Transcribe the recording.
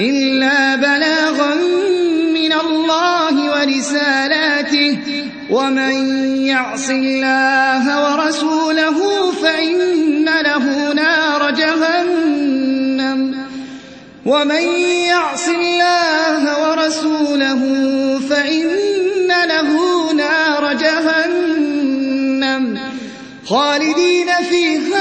إلا بلاغا من الله ورسالاته. ومن يعص الله ورسوله فإن له نار جهنم. ومن يعص الله ورسوله فإن له نار جهنم. خالدين فيها